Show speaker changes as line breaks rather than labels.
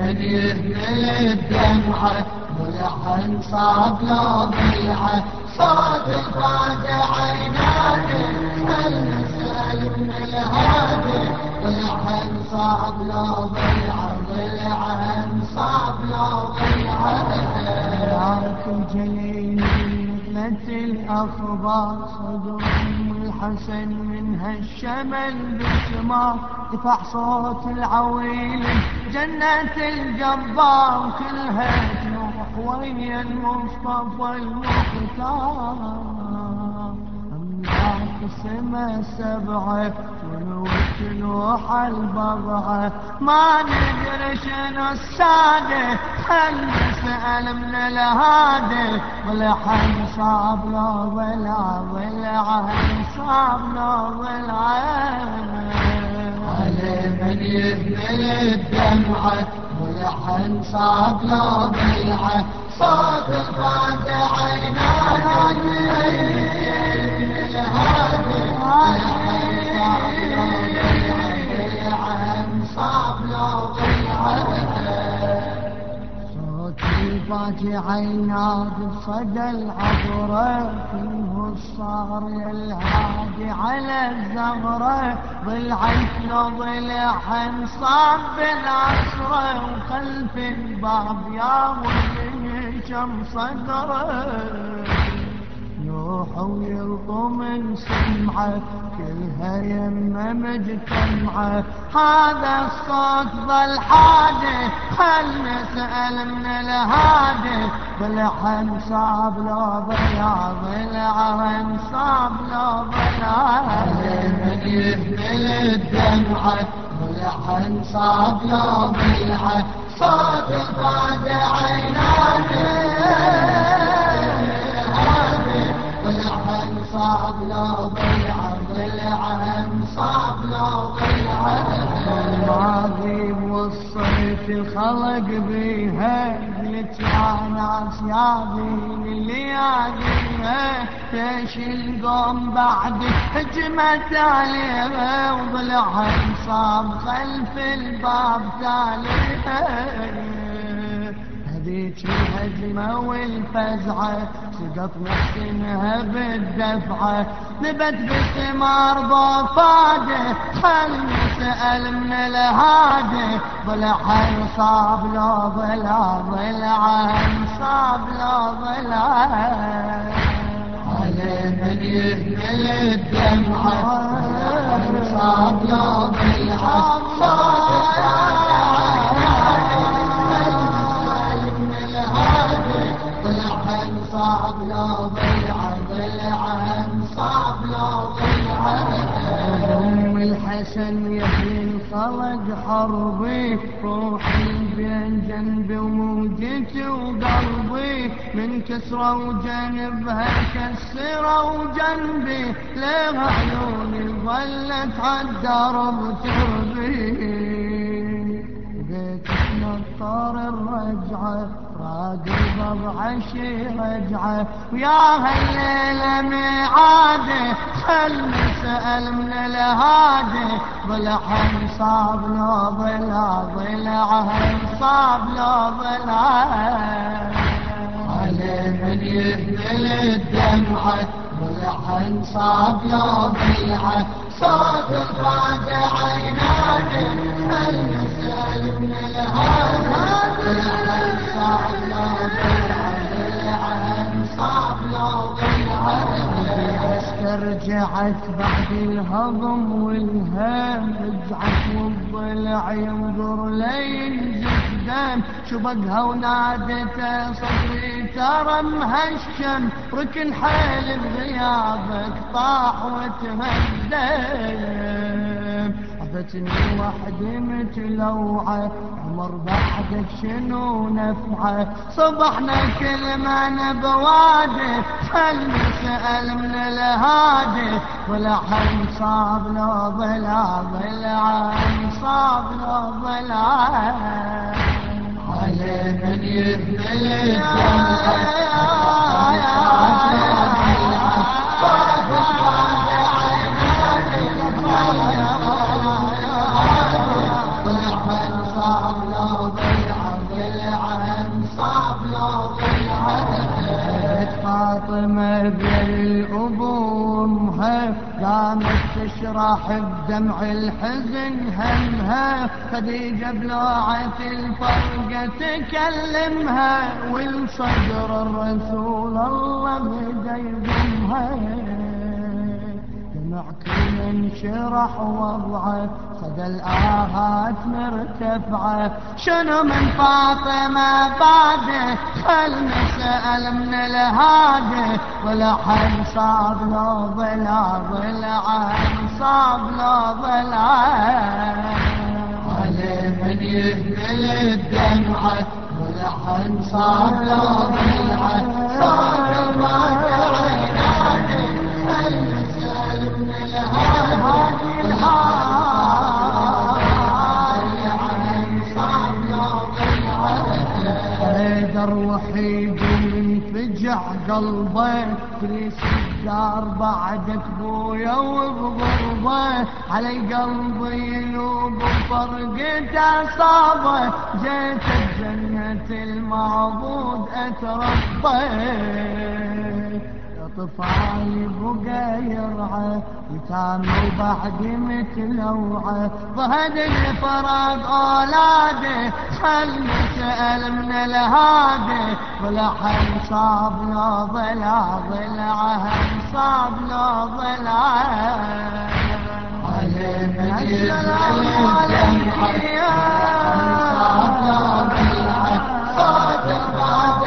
من يهمل الدمعة ولحن صاب لو ضيعة صادق بعد عيناك المسأل من الهادي ولحن صاب لو ضيعة ضلعا صاب
الجليل مثلت الأخبار صدر الحسن من هالشمل بسمار دفع صوت العويل جنة الجبار كلها تنوح ويا المصطفى المختار السما سبعة وتلوح البضعة ما ندري شنو السادة خل نسأل من الهادي ولحن صاب لو ضلع ضلع صاب لو ضلع
من يهمل الدمعة ولحن صاب لو ضلعة صادق بعد عيناك
ينادي صدى العبرة فيه الصار الهادي على الزغرة ضلعت له ضلع صاب بالعصرة وخلف الباب يا ولي شم صدره يروح ويلطم من سمعه كلها يمه مجتمعة. هذا الصوت ظل حاده خل نسأل من الهادي ضلع صاب لو ضلع ضلع صاب لو ضلع
من يهمل الدمعة ضلع صاب لو ضلع صادق بعد عيناته صعب لو ضيع ضلع صعب لو ضيع
الماضي والصيف الخلق بيها قلت يا دين اللي ياديها ليش القوم بعد هجمت عليها وضلعها صاب خلف الباب تاليها. ذيك الهجمة والفزعة سقط محسنها بالدفعة نبت بثمار ضفاده خل نسأل من الهادي؟ ضلع صاب لو ضلع ضلع صاب لو ضلع
على من يهمل الدمعة صاب لو ضلع صعب لو ضيع ضيعا صعب لو ضيع.
أم الحسن يحيي الخلق حربي روحي بين جنبي وموجتي وقلبي. من كسرة وجنبها كسرة وجنبي. لها عيوني ظلت عالدرب تربي نطر الرجعة راقب بعشي رجعة. ويا هالليلة ميعادة خل نسأل من الهادي ضلع صاب لو ضلع ضلع صاب لو ضلع
على من يهمل الدمعة ضلع صاب لو ضلع صادق بعد
رجعت بعد الهضم والهام رجعت والضلع ينظر لين جدا شبقها ونادته صدري ترى مهشم. ركن حيل بغيابك طاح وتهدم. عفتني وحدي متلوعة عمر بعدك شنو نفعه؟ صبحنا كل ما نبواده خل نسأل من الهادي؟ ضلع صاب لو ضلع ضلع صاب لو ضلع
على من يهمل الدمع
فاطمة بالأبو أمها قامت تشرح بدمع الحزن همها. خديجة بلوعة الفرقة تكلمها والصدر الرسول الله بدا يضمها دمع كل انشرح وضعه صدى الآهات مرتفعة. شنو من فاطمة بعده؟ خل نسأل من الهادي ولا حد صاب له ضلع ضلع صاب ضلع
على من يهمل الدمعة ولحن له ضلعة صار
تريس الدار بعدك بويا وبغربه علي قلبي ينوب وفرقت اصابه جيت بجنة المعبود اتربى الطفال بقى يرعى يتام بعد متلوعه ظهد الفراق أولاده خل نسأل من الهاده حل صعب لو ضلع ضلع صعب لو ضلع السلام عليك يا صادق صادق